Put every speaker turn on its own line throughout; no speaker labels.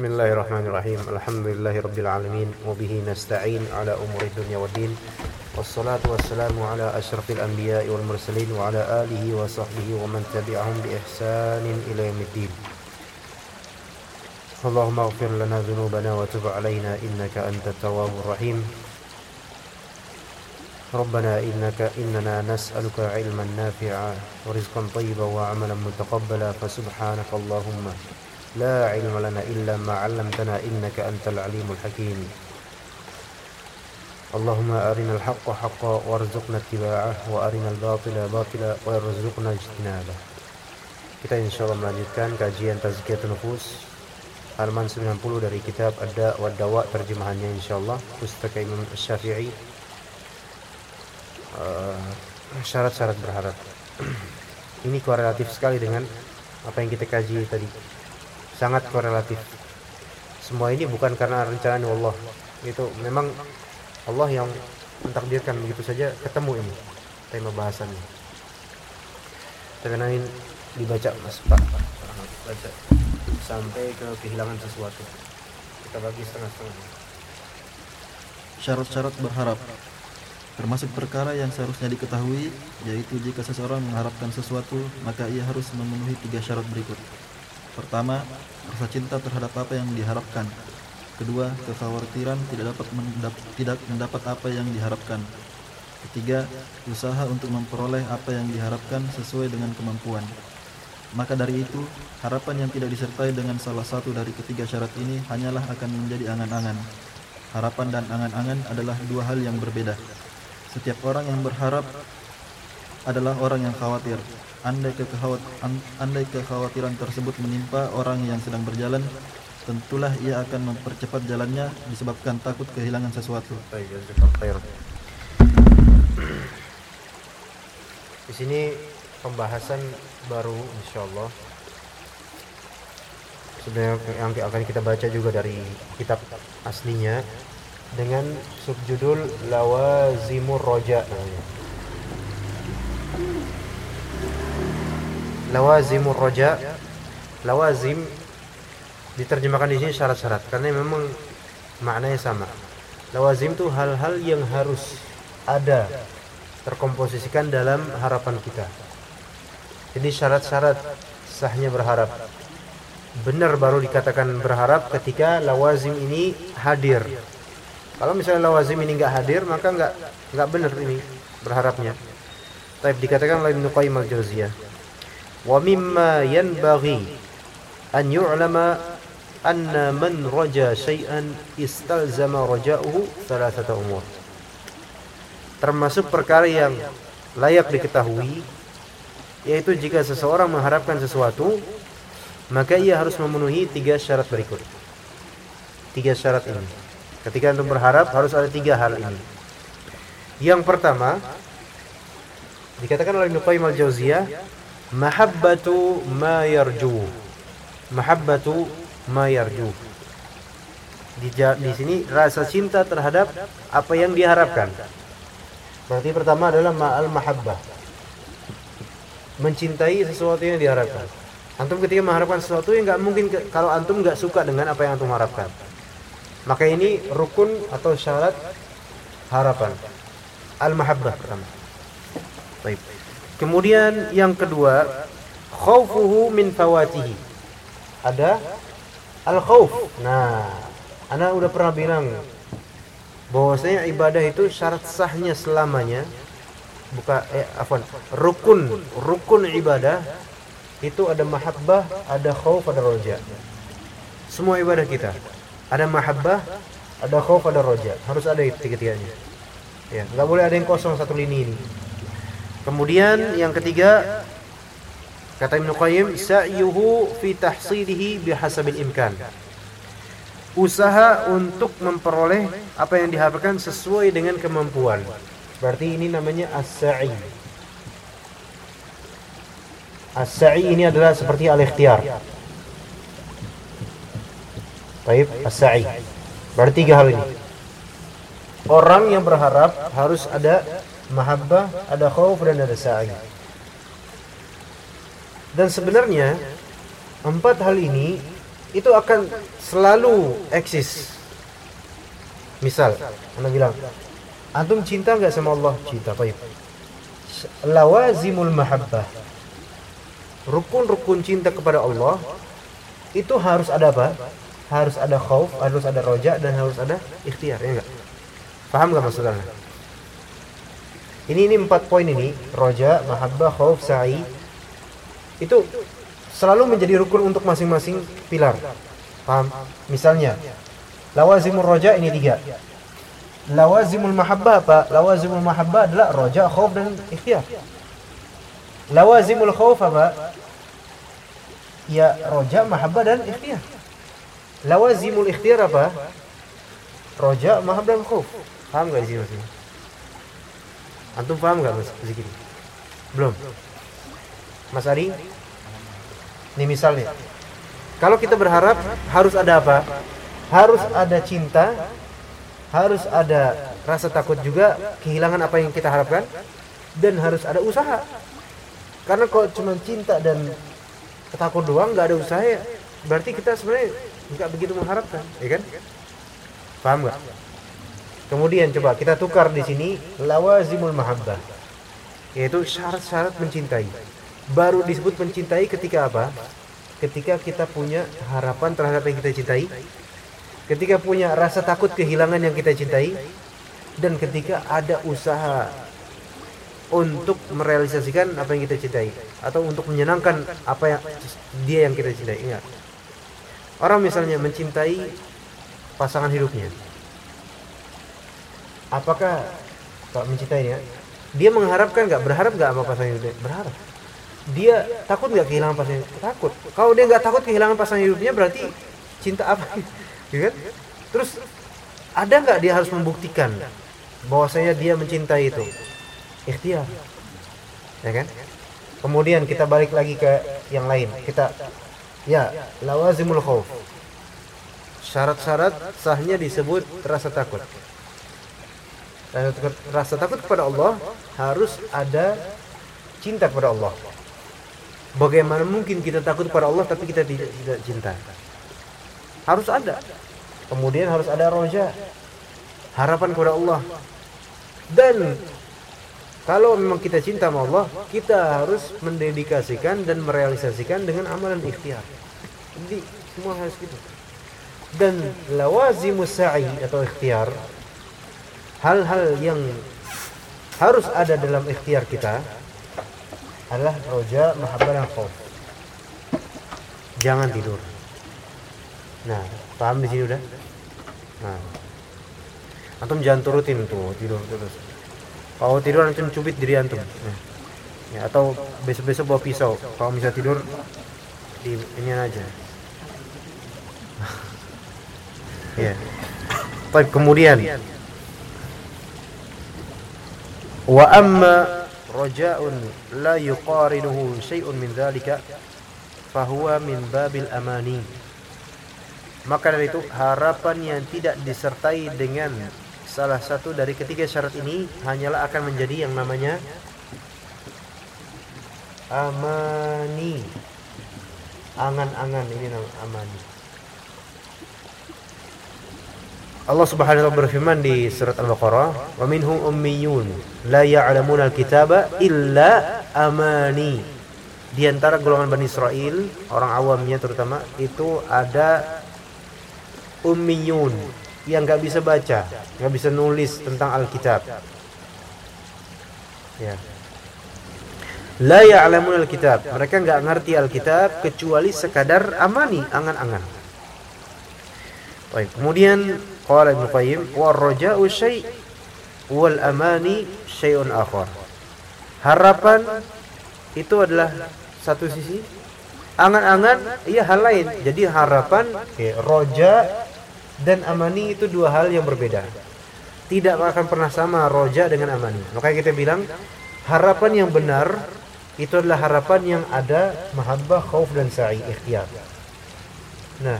بسم الله الرحمن الرحيم الحمد لله رب العالمين وبه نستعين على أمور الدنيا والدين والصلاة والسلام على أشرف الأنبياء والمرسلين وعلى آله وصحبه ومن تبعهم بإحسان إلى يوم الدين اللهم اغفر لنا ذنوبنا وتب علينا إنك أنت التواب الرحيم ربنا إنك إننا نسألك علما نافعا ورزقا طيبا وعملا متقبلا فسبحانك اللهم لا علم لنا إلا ما علمتنا إنك أنت العليم الحكيم اللهم أرنا الحق حقا وارزقنا اتباعه وأرنا الباطل باطلا وارزقنا اجتنابه kita insya Allah melanjutkan kajian Tazkiyatun Nufus halaman 90 dari kitab Ada wa Dawa terjemahannya insya Allah pustaka Imam Syafi'i syarat-syarat uh, berharap ini korelatif sekali dengan apa yang kita kaji tadi sangat korelatif. Semua ini bukan karena rencana Allah. Itu memang Allah yang mentakdirkan begitu saja ketemu ini tema bahasannya. Tapi nanti dibaca mas pak. Baca. Sampai ke kehilangan sesuatu. Kita bagi setengah-setengah.
Syarat-syarat berharap. Termasuk perkara yang seharusnya diketahui yaitu jika seseorang mengharapkan sesuatu maka ia harus memenuhi tiga syarat berikut pertama rasa cinta terhadap apa yang diharapkan. Kedua kekhawatiran tidak dapat mendap tidak mendapat apa yang diharapkan. Ketiga usaha untuk memperoleh apa yang diharapkan sesuai dengan kemampuan. Maka dari itu harapan yang tidak disertai dengan salah satu dari ketiga syarat ini hanyalah akan menjadi angan-angan. Harapan dan angan-angan adalah dua hal yang berbeda. Setiap orang yang berharap adalah orang yang khawatir. Andai, kekhawat, andai kekhawatiran tersebut menimpa orang yang sedang berjalan tentulah ia akan mempercepat jalannya disebabkan takut kehilangan sesuatu.
Di sini pembahasan baru insyaallah sebenarnya yang akan kita baca juga dari kitab aslinya dengan subjudul lawazimur roja lawazimur roja lawazim diterjemahkan di sini syarat-syarat karena memang maknanya sama. Lawazim itu hal-hal yang harus ada terkomposisikan dalam harapan kita. Jadi syarat-syarat sahnya berharap. Benar baru dikatakan berharap ketika lawazim ini hadir. Kalau misalnya lawazim ini nggak hadir maka nggak nggak benar ini berharapnya. Tapi dikatakan oleh Ibnu Qayyim al-Jauziyah mimma yanbaghi an yu'lama anna man raja syai'an istalzama raja'uhu thalathata umur termasuk perkara yang layak diketahui yaitu jika seseorang mengharapkan sesuatu maka ia harus memenuhi tiga syarat berikut. Tiga syarat ini. Ketika untuk berharap harus ada tiga hal ini. Yang pertama dikatakan oleh Ibnu Qayyim mahabbatu ma yarju mahabbatu ma yarju di, di sini rasa cinta terhadap apa yang diharapkan Berarti pertama adalah ma'al mahabbah. Mencintai sesuatu yang diharapkan. Antum ketika mengharapkan sesuatu yang nggak mungkin ke, kalau antum nggak suka dengan apa yang antum harapkan. Maka ini rukun atau syarat harapan. Al mahabbah pertama. Baik. Kemudian yang kedua, khaufuhu min fawatihi. Ada al khauf. Nah, anak udah pernah bilang bahwasanya ibadah itu syarat sahnya selamanya buka eh afwan rukun rukun ibadah itu ada mahabbah ada khauf ada roja semua ibadah kita ada mahabbah ada khauf ada roja harus ada tiga-tiganya ya nggak boleh ada yang kosong satu lini ini kemudian yang ketiga kata Ibnu Qayyim sa'yuhu fi tahsilihi bihasabil imkan. Usaha untuk memperoleh apa yang diharapkan sesuai dengan kemampuan. Berarti ini namanya as-sa'i. As-sa'i ini adalah seperti al-ikhtiyar Baik, as-sa'i. Berarti tiga hal ini. Orang yang berharap harus ada mahabbah, ada khauf dan ada sa'i. Dan sebenarnya empat hal ini itu akan selalu eksis. Misal, anda bilang, antum cinta nggak sama Allah? Cinta, baik. Lawazimul mahabbah. Rukun-rukun cinta kepada Allah itu harus ada apa? Harus ada khauf, harus ada roja dan harus ada ikhtiar, ya enggak? Paham gak maksudnya? Ini ini empat poin ini, roja, mahabbah, khauf, sa'i. Itu selalu menjadi rukun untuk masing-masing pilar. Paham? Misalnya, lawazimul roja ini tiga. Lawazimul mahabbah apa? Lawazimul mahabbah adalah roja, khauf dan ikhtiar. Lawazimul khauf apa? Ya roja, mahabbah dan ikhtiar. Lawazimul ikhtiar apa? Roja, mahabbah dan khauf. Paham gak sih maksudnya? Antum paham gak mas zikir? Belum? Mas Ari? Ini misalnya Kalau kita berharap harus ada apa? Harus ada cinta Harus ada rasa takut juga Kehilangan apa yang kita harapkan Dan harus ada usaha Karena kalau cuma cinta dan takut doang nggak ada usaha ya Berarti kita sebenarnya nggak begitu mengharapkan ya kan? Paham gak? Kemudian coba kita tukar di sini lawazimul mahabbah. Yaitu syarat-syarat mencintai. Baru disebut mencintai ketika apa? Ketika kita punya harapan terhadap yang kita cintai. Ketika punya rasa takut kehilangan yang kita cintai dan ketika ada usaha untuk merealisasikan apa yang kita cintai atau untuk menyenangkan apa yang dia yang kita cintai. Ingat. Orang misalnya mencintai pasangan hidupnya apakah kalau mencintainya dia? Mengharapkan nggak? Berharap nggak sama pasangan hidupnya? Berharap. Dia takut nggak kehilangan pasangan takut. Kalau dia nggak takut kehilangan pasangan hidupnya berarti cinta apa? Gitu kan? Terus ada nggak dia harus membuktikan bahwasanya dia mencintai itu? Ikhtiar. Ya kan? Kemudian kita balik lagi ke yang lain. Kita ya lawazimul khauf syarat-syarat sahnya disebut rasa takut rasa takut, rasa takut kepada Allah harus ada cinta kepada Allah. Bagaimana mungkin kita takut kepada Allah tapi kita tidak tidak cinta? Harus ada. Kemudian harus ada roja, harapan kepada Allah. Dan kalau memang kita cinta sama Allah, kita harus mendedikasikan dan merealisasikan dengan amalan ikhtiar. Jadi semua harus gitu. Dan lawazimus sa'i atau ikhtiar hal-hal yang harus ada dalam ikhtiar kita adalah roja, mahabbah dan khauf. Jangan tidur. Nah, paham di sini udah? Nah. Antum jangan turutin tuh tidur terus. Kalau tidur antum cubit diri antum. Nah. Ya, atau besok-besok bawa pisau. Kalau bisa tidur di ini aja. ya. Baik, kemudian wa amma raja'un la yuqarinuhu syai'un min dzalika fahuwa min babil amani. Maka dari itu harapan yang tidak disertai dengan salah satu dari ketiga syarat ini hanyalah akan menjadi yang namanya amani. Angan-angan ini namanya amani Allah Subhanahu wa taala berfirman di surat Al-Baqarah, "Wa minhum ummiyun la ya'lamuna al-kitaba illa amani." Di antara golongan Bani Israel, orang awamnya terutama, itu ada ummiyun yang nggak bisa baca, nggak bisa nulis tentang Alkitab. Ya. La ya'lamun alkitab. Mereka nggak ngerti alkitab kecuali sekadar amani, angan-angan. Baik. Kemudian qala Ibnu Qayyim wa raja'u syai' wal amani syai'un. Harapan itu adalah satu sisi, angan-angan iya hal lain. Jadi harapan, ya, roja dan amani itu dua hal yang berbeda. Tidak akan pernah sama roja dengan amani. Makanya kita bilang harapan yang benar itu adalah harapan yang ada mahabbah, khauf dan sa'i ikhtiar. Nah,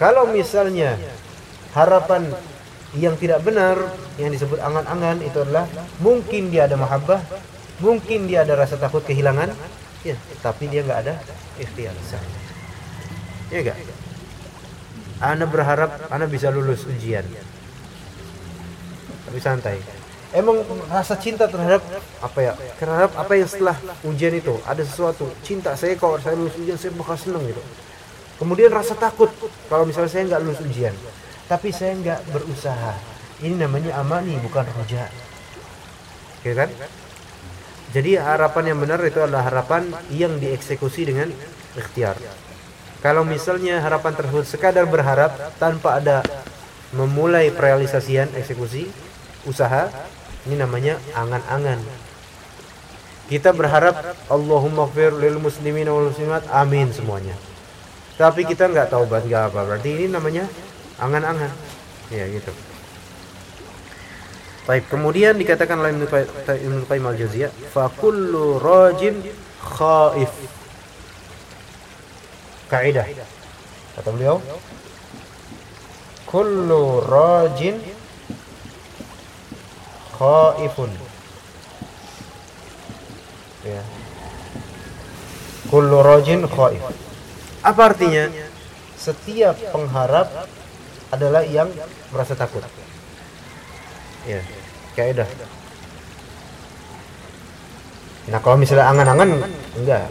kalau misalnya harapan yang tidak benar yang disebut angan-angan itu adalah mungkin dia ada mahabbah, mungkin dia ada rasa takut kehilangan, ya, tapi dia nggak ada ikhtiar. Ya enggak? Ana berharap Ana bisa lulus ujian. Tapi santai emang rasa cinta terhadap apa ya terhadap apa yang setelah ujian itu ada sesuatu cinta saya kalau saya lulus ujian saya bakal seneng gitu kemudian rasa takut. Kalau misalnya saya nggak lulus ujian tapi saya nggak berusaha. Ini namanya amani bukan roja. Ya kan? Jadi harapan yang benar itu adalah harapan yang dieksekusi dengan ikhtiar. Kalau misalnya harapan tersebut sekadar berharap tanpa ada memulai perealisasian eksekusi usaha ini namanya angan-angan. Kita berharap Allahumma fir lil muslimin wal muslimat amin semuanya. Tapi kita nggak tahu nggak apa. Berarti ini namanya angan-angan. Ya gitu. Baik, kemudian dikatakan oleh Ibnu Qayyim al-Jauziyah, fa kullu rajin khaif. Kaidah. Kata beliau, kullu rajin khaifun ya kullu rajin khaif apa artinya? Setiap pengharap adalah yang merasa takut. Ya kaidah nah kalau misalnya angan-angan enggak.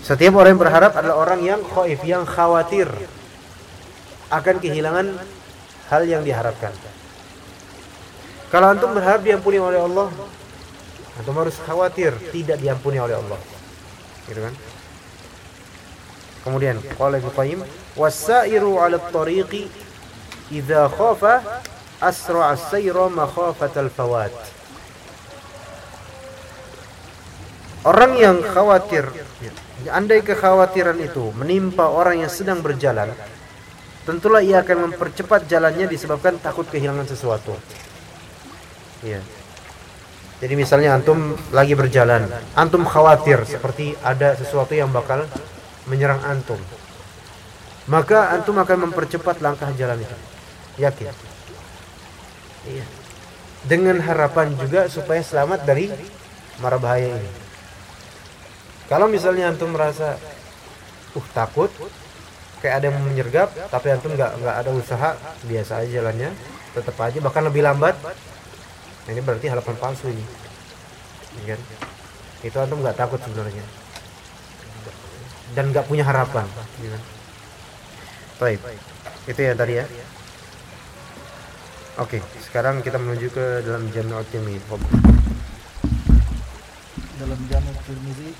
Setiap orang yang berharap adalah orang yang khaif yang khawatir akan kehilangan hal yang diharapkan. Kalau antum berharap diampuni oleh Allah, antum harus khawatir tidak diampuni oleh Allah. Gitu kan? Kemudian qala Ibnu Qayyim, "Was-sa'iru 'ala at-tariqi idza khafa asra'a as-sayra makhafatal fawat." Orang yang khawatir, andai kekhawatiran itu menimpa orang yang sedang berjalan, tentulah ia akan mempercepat jalannya disebabkan takut kehilangan sesuatu. Iya. Jadi misalnya antum lagi berjalan, antum khawatir seperti ada sesuatu yang bakal menyerang antum. Maka antum akan mempercepat langkah jalan itu. Yakin? Iya. Dengan harapan juga supaya selamat dari mara bahaya ini. Kalau misalnya antum merasa uh takut kayak ada yang menyergap tapi antum nggak nggak ada usaha biasa aja jalannya tetap aja bahkan lebih lambat nah, ini berarti harapan palsu ini. Ya kan? Itu antum nggak takut sebenarnya. Dan nggak punya harapan ya kan? baik. Itu ya tadi ya. Oke sekarang kita menuju ke dalam Jami'at Tirmidzi.
Dalam Jami'at Tirmidzi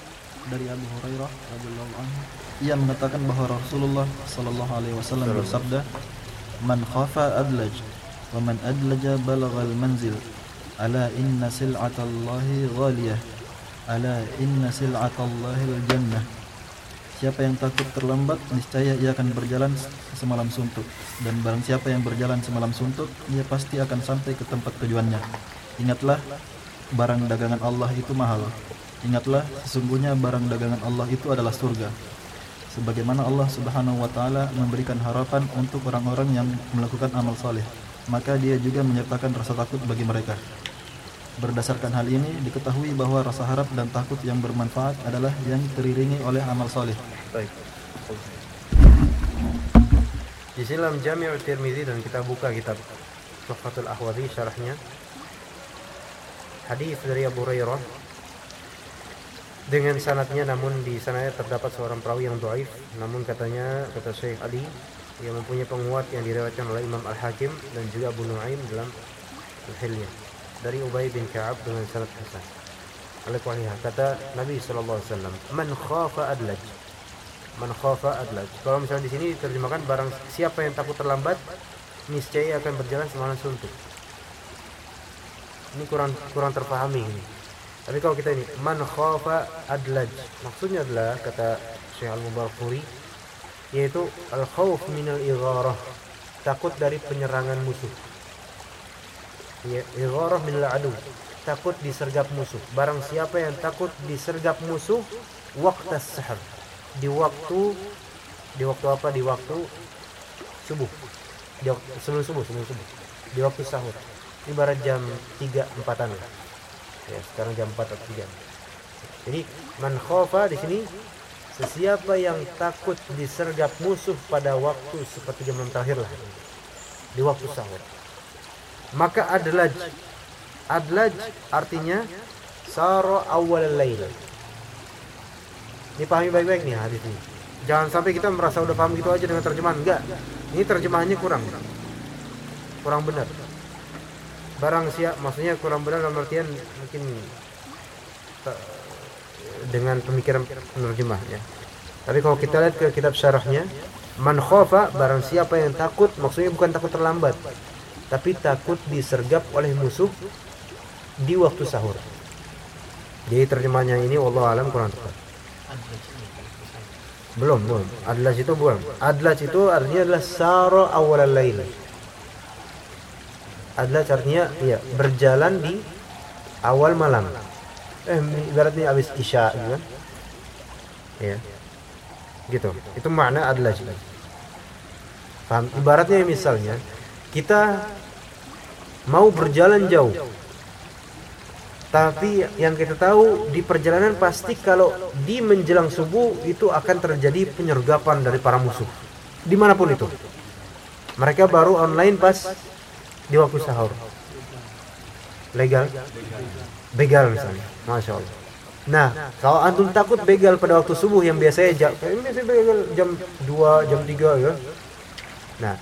dari Abu Hurairah radhiyallahu anhu ia mengatakan bahwa Rasulullah sallallahu alaihi wasallam bersabda man khafa adlaj wa man adlaja balagha al manzil Ala inna sil'atallahi ghaliyah Ala inna sil'atallahi al-jannah Siapa yang takut terlambat niscaya ia akan berjalan semalam suntuk dan barang siapa yang berjalan semalam suntuk ia pasti akan sampai ke tempat tujuannya. Ingatlah barang dagangan Allah itu mahal. Ingatlah sesungguhnya barang dagangan Allah itu adalah surga. Sebagaimana Allah Subhanahu wa taala memberikan harapan untuk orang-orang yang melakukan amal saleh, maka dia juga menyertakan rasa takut bagi mereka. Berdasarkan hal ini, diketahui bahwa rasa harap dan takut yang bermanfaat adalah yang teriringi oleh amal soleh.
Baik. Di dalam Jami'ul Tirmizi dan kita buka kitab Tuhfatul Ahwadi syarahnya. Hadis dari Abu Hurairah dengan sanatnya namun di sananya terdapat seorang perawi yang dhaif namun katanya kata Syekh Ali yang mempunyai penguat yang diriwayatkan oleh Imam Al-Hakim dan juga Abu Nuaim dalam Al-Hilyah dari Ubay bin Ka'ab dengan sanad hasan. Kualiha kata Nabi sallallahu alaihi wasallam, "Man khafa adlaj." Man khafa adlaj. Kalau misalnya di sini diterjemahkan barang siapa yang takut terlambat, niscaya akan berjalan semalam suntuk. Ini kurang kurang terpahami ini. Tapi kalau kita ini man khafa adlaj, maksudnya adalah kata Syekh Al-Mubarakuri yaitu al khauf min al igharah, takut dari penyerangan musuh. Ya, igharah min al adu, takut disergap musuh. Barang siapa yang takut disergap musuh waktu sahar, di waktu di waktu apa? Di waktu subuh. Di waktu, sebelum subuh, sebelum subuh. Di waktu sahur. Ibarat jam 3 empatan ya sekarang jam 4 atau 3 jadi man khofa di sini sesiapa yang takut disergap musuh pada waktu seperti jam terakhir lah di waktu sahur maka adlaj adlaj artinya saro awal lail ini pahami baik-baik nih hadis ini. Jangan sampai kita merasa udah paham gitu aja dengan terjemahan. Enggak. Ini terjemahannya kurang. Kurang benar. Barang siap maksudnya kurang benar dalam artian mungkin dengan pemikiran penerjemah ya. Tapi kalau kita lihat ke kitab syarahnya man khofa barang siapa yang takut maksudnya bukan takut terlambat tapi takut disergap oleh musuh di waktu sahur jadi terjemahnya ini Allah alam kurang tepat belum belum adlas itu belum adlas itu artinya adalah saro awal lail adalah artinya ya berjalan di awal malam. Eh ibaratnya habis isya gitu kan. Ya. Gitu. Itu makna juga. Paham? Ibaratnya misalnya kita mau berjalan jauh. Tapi yang kita tahu di perjalanan pasti kalau di menjelang subuh itu akan terjadi penyergapan dari para musuh. Di mana pun itu. Mereka baru online pas di waktu sahur legal begal misalnya masya Allah nah kalau antum takut begal pada waktu subuh yang biasanya jam jam 2 jam 3 ya nah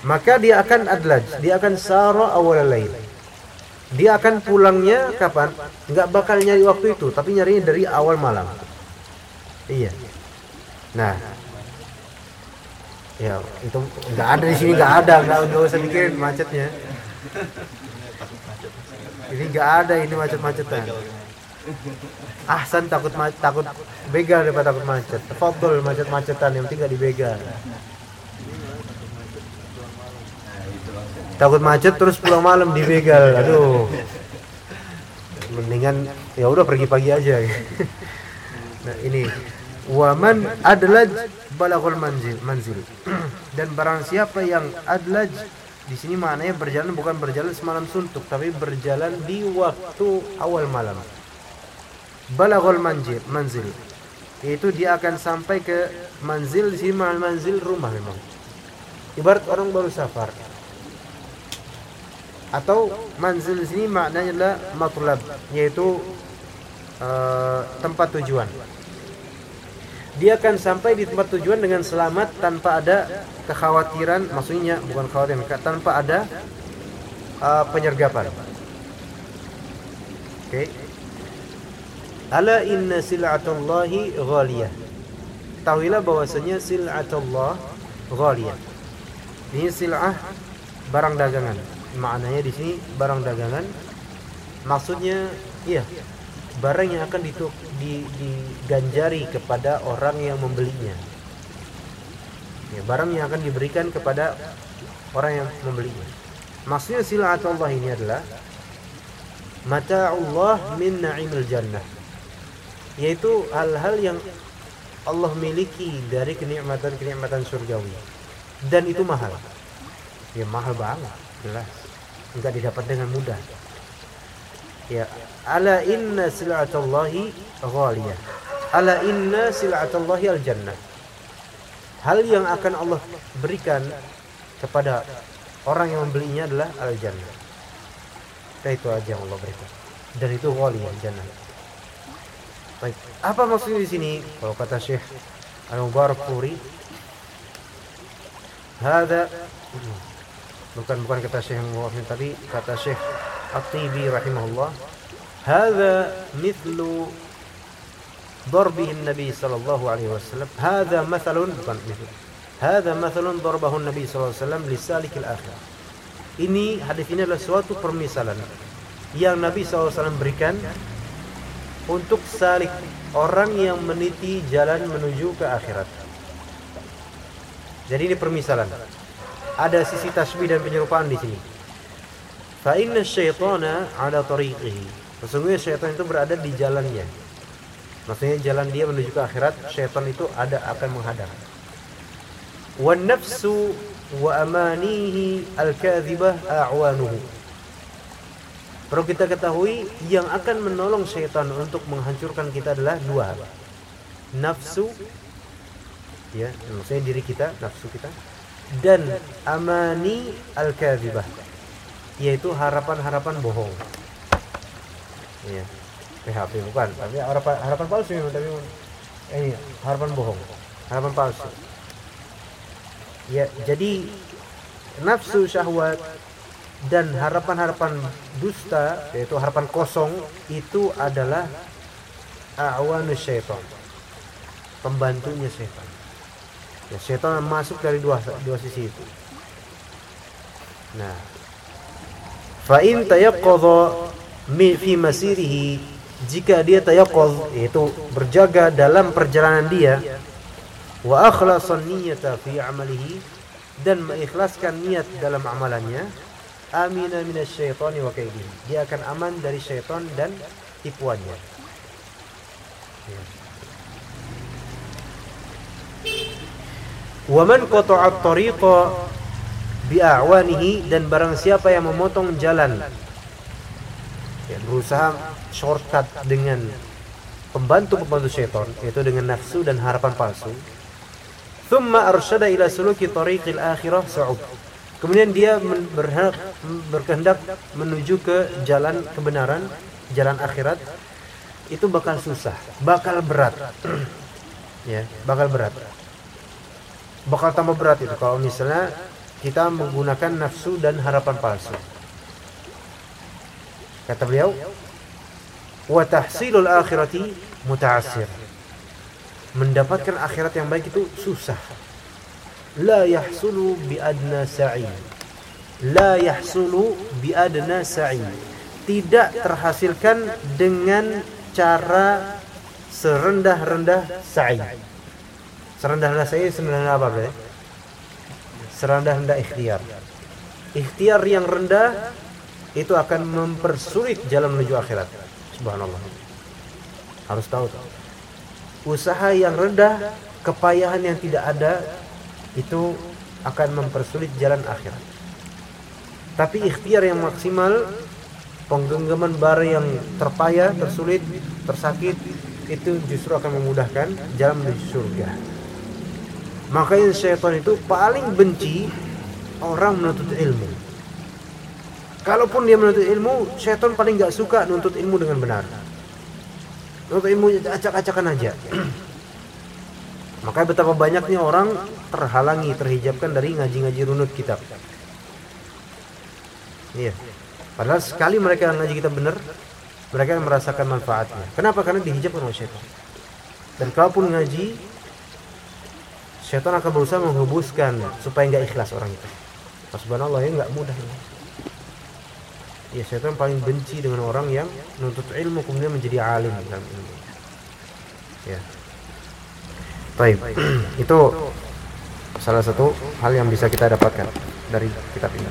maka dia akan adlaj dia akan sara awal lain. Dia akan pulangnya kapan? Nggak bakal nyari waktu itu tapi nyarinya dari awal malam. Iya. Nah. Ya itu nggak ada di sini nggak ada. Nggak usah mikirin macetnya. Ini nggak ada ini macet-macetan. Ahsan takut takut begal daripada takut macet. Fadol macet-macetan yang tinggal di begal. Takut macet terus pulang malam di begal. Aduh. Mendingan ya udah pergi pagi aja. nah, ini waman adlaj balagul manzil manzil. Dan barang siapa yang adlaj di sini maknanya berjalan bukan berjalan semalam suntuk, tapi berjalan di waktu awal malam. Balaghul manjil, manzil. Yaitu dia akan sampai ke manzil di sini manzil rumah memang. Ibarat orang baru safar. Atau manzil di sini maknanya adalah matlab, yaitu uh, tempat tujuan. Dia akan sampai di tempat tujuan dengan selamat tanpa ada kekhawatiran maksudnya bukan khawatiran tanpa ada uh, penyergapan. Oke. Okay. ala inna sil'atullahi ghaliyah. Tahuilah bahwasanya sil'atullah ghaliyah. Ini sil'ah barang dagangan maknanya di sini barang dagangan maksudnya iya barang yang akan dituk, di, diganjari kepada orang yang membelinya. Ya, barang yang akan diberikan kepada orang yang membelinya. Maksudnya silatullah ini adalah mata Allah min na'imil jannah. Yaitu hal-hal yang Allah miliki dari kenikmatan-kenikmatan surgawi. Dan itu mahal. Ya mahal banget, jelas. Enggak didapat dengan mudah. Ya, ala inna sil'atallahi ghaliyah. Ala inna sil'atallahi al-jannah. Hal yang akan Allah berikan kepada orang yang membelinya adalah al-jannah. Nah, itu aja yang Allah berikan. Dan itu ghaliyah jannah. Baik apa maksudnya di sini? Kalau kata Syekh Al-Mubarak Puri hada bukan bukan kata Syekh Muhammad tapi kata Syekh At-Tibi rahimahullah hadza mithlu darbihi Nabi sallallahu alaihi wasallam hadza mathalun bukan mithlu hadza mathalun darbahu Nabi sallallahu alaihi wasallam lisalik al-akhir ini hadis ini adalah suatu permisalan yang Nabi SAW berikan untuk salik orang yang meniti jalan menuju ke akhirat. Jadi ini permisalan. Ada sisi tasbih dan penyerupaan di sini. Fa inna syaitana ala tariqihi. Sesungguhnya syaitan itu berada di jalannya. Maksudnya jalan dia menuju ke akhirat, syaitan itu ada akan menghadang. Wan nafsu wa amanihi al-kadhibah a'wanuhu. Perlu kita ketahui yang akan menolong syaitan untuk menghancurkan kita adalah dua hal. Nafsu ya, maksudnya diri kita, nafsu kita dan amani al-kadhibah yaitu harapan-harapan bohong. Ya. PHP bukan, tapi harapan harapan palsu memang tapi eh, harapan bohong, harapan palsu. Ya, jadi nafsu syahwat dan harapan-harapan dusta yaitu harapan kosong itu adalah awanus syaitan. Pembantunya syaitan. Ya, syaitan masuk dari dua dua sisi itu. Nah, fa in tayaqqadha fi masirihi jika dia tayaquz yaitu berjaga dalam perjalanan dia wa akhlasan niyyata fi amalihi dan mengikhlaskan niat dalam amalannya amina minasyaitani wa kaidihi dia akan aman dari syaitan dan tipuannya. Wa man qata'a at-tariqa bi'awanihi dan barang siapa yang memotong jalan ya, berusaha shortcut dengan pembantu-pembantu syaitan yaitu dengan nafsu dan harapan palsu thumma arsyada ila suluki tariqil akhirah sa'ud. Kemudian dia berhendak, berkehendak menuju ke jalan kebenaran jalan akhirat itu bakal susah bakal berat. Ya bakal berat bakal tambah berat itu kalau misalnya kita menggunakan nafsu dan harapan palsu Kata beliau, "Wa tahsilul akhirati muta'assir." Mendapatkan akhirat yang baik itu susah. La yahsulu bi adna sa'i. La yahsulu bi adna sa'i. Tidak terhasilkan dengan cara serendah-rendah sa'i. Serendah-rendah sa'i sebenarnya apa, Bre? Serendah-rendah ikhtiar. Ikhtiar yang rendah itu akan mempersulit jalan menuju akhirat. Subhanallah. Harus tahu tuh. Usaha yang rendah, kepayahan yang tidak ada itu akan mempersulit jalan akhirat. Tapi ikhtiar yang maksimal, penggenggaman bara yang terpayah, tersulit, tersakit itu justru akan memudahkan jalan menuju surga. Makanya syaitan itu paling benci orang menuntut ilmu Kalaupun dia menuntut ilmu, setan paling nggak suka nuntut ilmu dengan benar. Nuntut ilmu acak-acakan aja. Makanya betapa banyaknya orang terhalangi, terhijabkan dari ngaji-ngaji runut kitab. Iya. Padahal sekali mereka ngaji kita benar, mereka merasakan manfaatnya. Kenapa? Karena dihijabkan oleh setan. Dan kalaupun ngaji, setan akan berusaha menghubuskan supaya nggak ikhlas orang itu. Subhanallah ya nggak mudah. Ya ya setan paling benci dengan orang yang menuntut ilmu kemudian menjadi alim dalam ilmu. Ya. Baik. Itu salah satu hal yang bisa kita dapatkan dari kitab ini.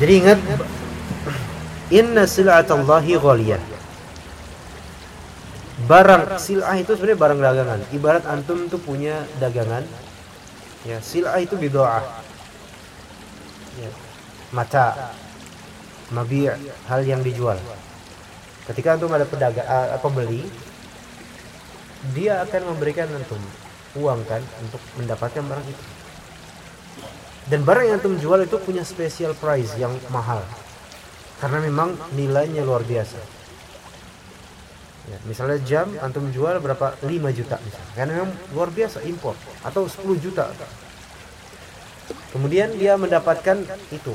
Jadi ingat inna sil'atallahi ghaliyah barang sil'ah itu sebenarnya barang dagangan. Ibarat antum tuh punya dagangan ya sil'ah itu bidoah ya mata mabi' hal yang dijual. Ketika antum ada pedagang uh, pembeli dia akan memberikan antum uang kan untuk mendapatkan barang itu. Dan barang yang antum jual itu punya special price yang mahal. Karena memang nilainya luar biasa ya, misalnya jam antum jual berapa? 5 juta misalnya. Karena memang luar biasa impor. Atau 10 juta. Kemudian dia mendapatkan itu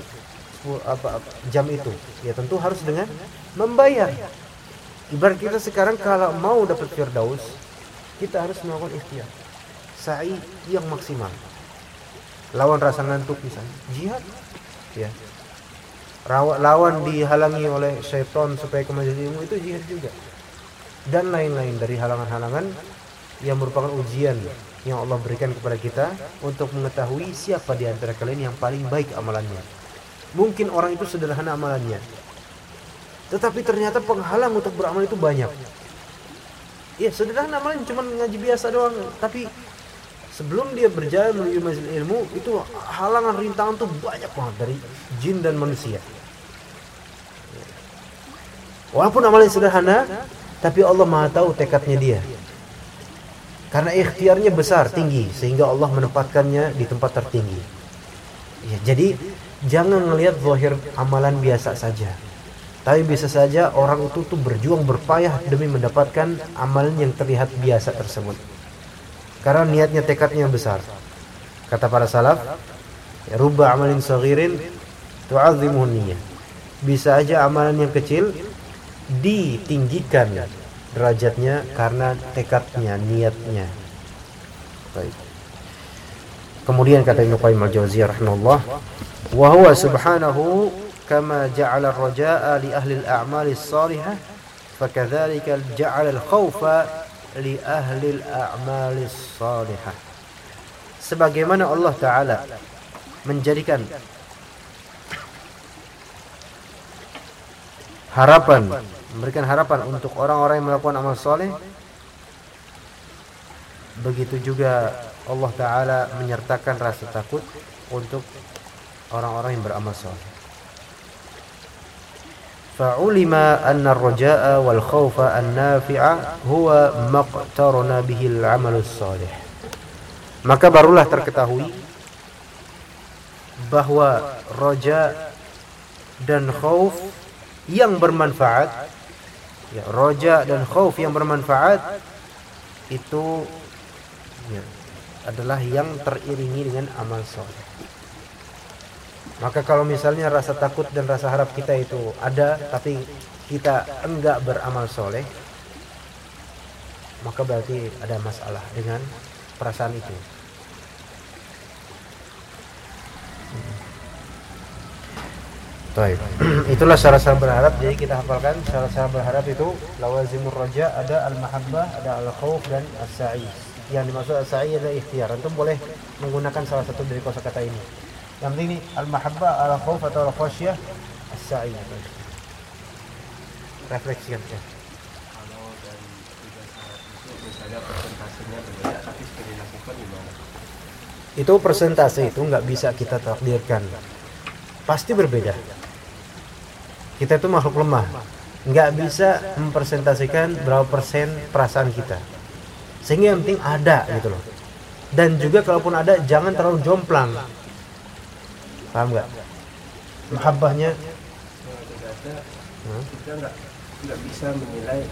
apa jam itu. Ya tentu harus dengan membayar. Ibarat kita sekarang kalau mau dapat firdaus kita harus melakukan ikhtiar. Sa'i yang maksimal. Lawan rasa ngantuk misalnya. Jihad. Ya. Rawa- lawan dihalangi oleh syaitan supaya ke majelis ilmu itu jihad juga dan lain-lain dari halangan-halangan yang merupakan ujian yang Allah berikan kepada kita untuk mengetahui siapa di antara kalian yang paling baik amalannya. Mungkin orang itu sederhana amalannya, tetapi ternyata penghalang untuk beramal itu banyak. Ya sederhana amalannya cuma ngaji biasa doang, tapi sebelum dia berjalan menuju majelis ilmu itu halangan rintangan tuh banyak banget dari jin dan manusia. Walaupun amalnya sederhana, tapi Allah Maha tahu tekadnya dia. Karena ikhtiarnya besar, tinggi sehingga Allah menempatkannya di tempat tertinggi. Ya, jadi jangan melihat zahir amalan biasa saja. Tapi bisa saja orang itu tuh berjuang berpayah demi mendapatkan amalan yang terlihat biasa tersebut. Karena niatnya tekadnya besar. Kata para salaf, ya, rubba amalin saghirin tu'azzimuhu niyyah. Bisa aja amalan yang kecil ditinggikan derajatnya karena tekadnya, niatnya. Baik. Kemudian kata Ibnu Qayyim al-Jauziyah rahimahullah, "Wa huwa subhanahu kama ja'ala ar-raja'a li ahli al-a'mal as-salihah, fakadzalika ja'ala al-khawfa li ahli al-a'mal as-salihah." Sebagaimana Allah taala menjadikan harapan memberikan harapan untuk orang-orang yang melakukan amal soleh begitu juga Allah Ta'ala menyertakan rasa takut untuk orang-orang yang beramal soleh فعلم أن الرجاء والخوف النافع هو ما اقترن به العمل الصالح maka barulah terketahui bahwa roja dan khauf yang bermanfaat ya roja dan khauf yang bermanfaat itu ya, adalah yang teriringi dengan amal soleh. Maka kalau misalnya rasa takut dan rasa harap kita itu ada tapi kita enggak beramal soleh maka berarti ada masalah dengan perasaan itu Baik. Itulah syarat-syarat berharap. Jadi kita hafalkan syarat-syarat berharap itu lawazimur raja ada al-mahabbah, ada al-khauf dan as-sa'i. Yang dimaksud as-sa'i adalah ikhtiar. Antum boleh menggunakan salah satu dari kosakata ini. Yang penting ini al-mahabbah, al-khauf atau al-khasyah, as-sa'i. Refleksikan ya.
kalau dari tiga syarat itu misalnya persentasenya berbeda tapi sudah dilakukan gimana?
Itu persentase itu nggak bisa kita takdirkan. Pasti berbeda. Kita itu makhluk lemah. Nggak bisa mempresentasikan berapa persen perasaan kita. Sehingga yang penting ada gitu loh. Dan juga kalaupun ada jangan terlalu jomplang. Paham nggak? Mahabbahnya Hmm.
kita nggak nggak bisa menilai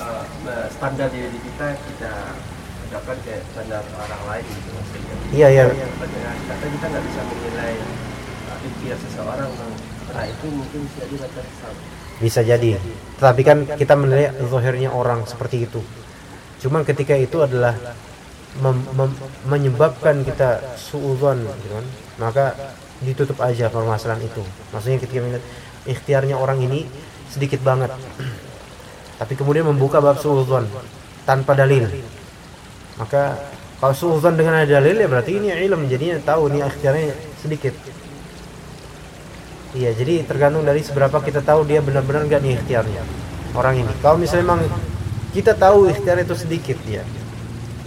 uh, nah, standar diri kita kita hadapkan kayak standar orang lain gitu maksudnya.
Iya, iya.
Kata kita nggak bisa menilai uh, ikhtiar seseorang karena itu mungkin bisa
bisa jadi. Tetapi kan kita menilai zahirnya orang seperti itu. Cuman ketika itu adalah mem- mem- menyebabkan kita suudzon gitu kan, maka ditutup aja permasalahan itu. Maksudnya ketika melihat ikhtiarnya orang ini sedikit banget. Tapi kemudian membuka bab suudzon tanpa dalil. Maka kalau suudzon dengan ada dalil ya berarti ini ilm jadinya tahu nih ikhtiarnya sedikit. Iya, jadi tergantung dari seberapa kita tahu dia benar-benar nggak nih ikhtiarnya orang ini. Kalau misalnya memang kita tahu ikhtiar itu sedikit dia,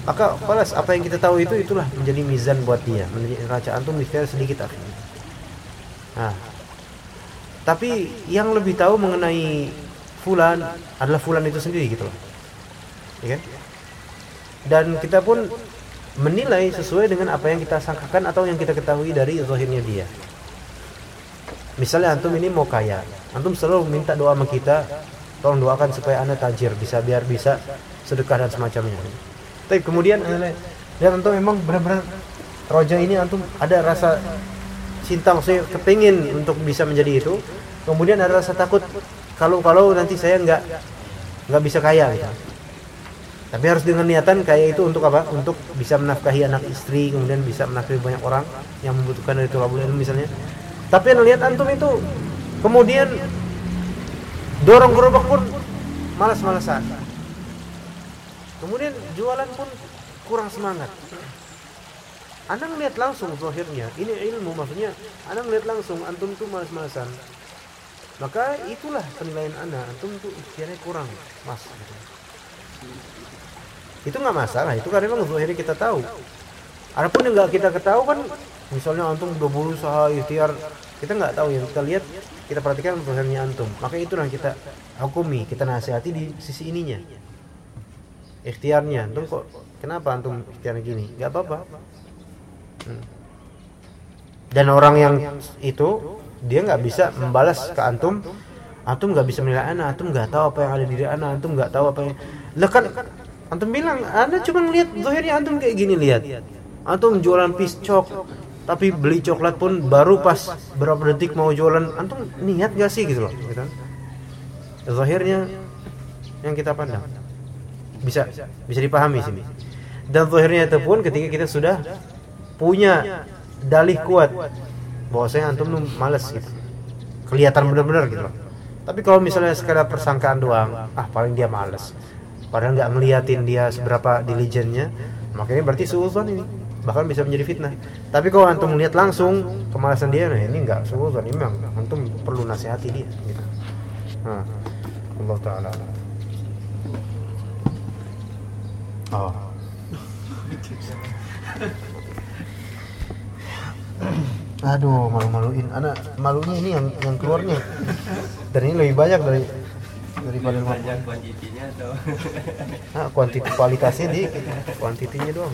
maka balas apa yang kita tahu itu itulah menjadi mizan buat dia. Menjadi neraca antum ikhtiar sedikit akhirnya. Nah, tapi yang lebih tahu mengenai fulan adalah fulan itu sendiri gitu loh. Ya kan? Dan kita pun menilai sesuai dengan apa yang kita sangkakan atau yang kita ketahui dari zahirnya dia. Misalnya antum ini mau kaya, antum selalu minta doa sama kita, tolong doakan supaya anda tajir, bisa biar bisa sedekah dan semacamnya. Tapi kemudian anda lihat antum memang benar-benar roja ini antum ada rasa cinta maksudnya kepingin untuk bisa menjadi itu. Kemudian ada rasa takut kalau kalau nanti saya nggak nggak bisa kaya gitu. Tapi harus dengan niatan kaya itu untuk apa? Untuk bisa menafkahi anak istri kemudian bisa menafkahi banyak orang yang membutuhkan dari tulabul ilmu misalnya tapi yang lihat antum itu kemudian dorong gerobak pun malas-malasan kemudian jualan pun kurang semangat anda ngeliat langsung zahirnya, ini ilmu maksudnya Anda ngeliat langsung antum tuh malas-malasan. Maka itulah penilaian Anda, antum tuh ikhtiarnya kurang, Mas. Itu nggak masalah, itu kan memang zahirnya kita tahu. Adapun yang nggak kita ketahui kan, misalnya antum udah berusaha ikhtiar, kita nggak tahu yang kita lihat, kita perhatikan zahirnya antum. Maka itulah kita hukumi, kita nasihati di sisi ininya. Ikhtiarnya, antum kok kenapa antum ikhtiarnya gini? Nggak apa-apa, dan orang yang itu dia nggak bisa membalas ke antum antum nggak bisa menilai anak antum nggak tahu apa yang ada di diri anak antum nggak tahu apa yang lah kan antum bilang anda cuma lihat zahirnya antum kayak gini lihat antum jualan piscok tapi beli coklat pun baru pas berapa detik mau jualan antum niat gak sih? Gitu loh gitu kan. Zahirnya yang kita pandang. Bisa bisa dipahami sini. Dan zahirnya itu pun ketika kita sudah punya dalih kuat bahwasanya antum tuh males gitu. Kelihatan benar-benar gitu loh. Tapi kalau misalnya sekadar persangkaan doang ah paling dia males. Padahal nggak ngeliatin dia seberapa diligennya makanya berarti suuzon ini bahkan bisa menjadi fitnah tapi kalau antum melihat langsung kemalasan dia nah ini nggak suuzon ini memang antum perlu nasihati dia gitu nah, Allah taala oh Aduh, malu-maluin. Anak malunya ini yang yang keluarnya. Dan ini lebih banyak dari daripada rumah.
banyak kuantitinya atau
Nah, kuantitas kualitasnya di kuantitinya doang.